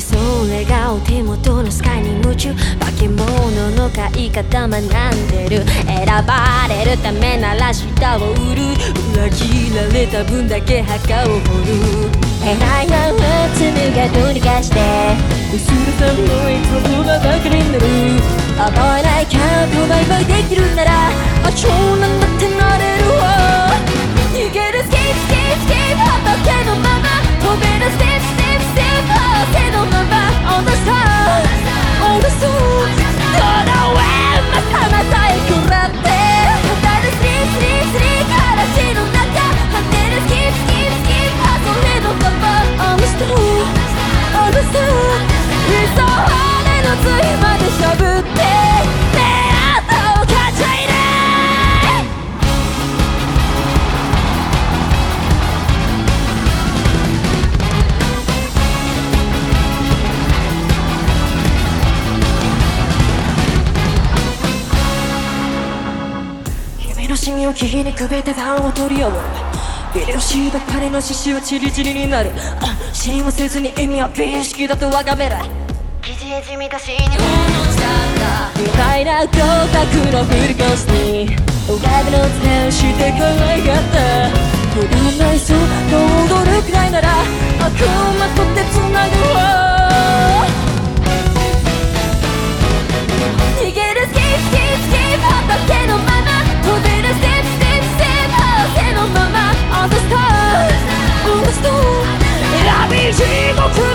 それがお手元のスカイに夢中化け物の飼い方学んでる選ばれるためなら舌を売る裏切られた分だけ墓を掘る偉いな罪がどうにかして。薄らさのいつもがバカになる。覚えないキャンプバイバイできるならあ超なんだってな。のシミを木にくべてファンを取り合う秀吉ばかりの獅子はチリチリになる。あ死にもせずに意味は美意識だとわがめら疑似地味だしに物したんだ。愉快な合格のフルコースに。おかげの伝して可愛かった。evil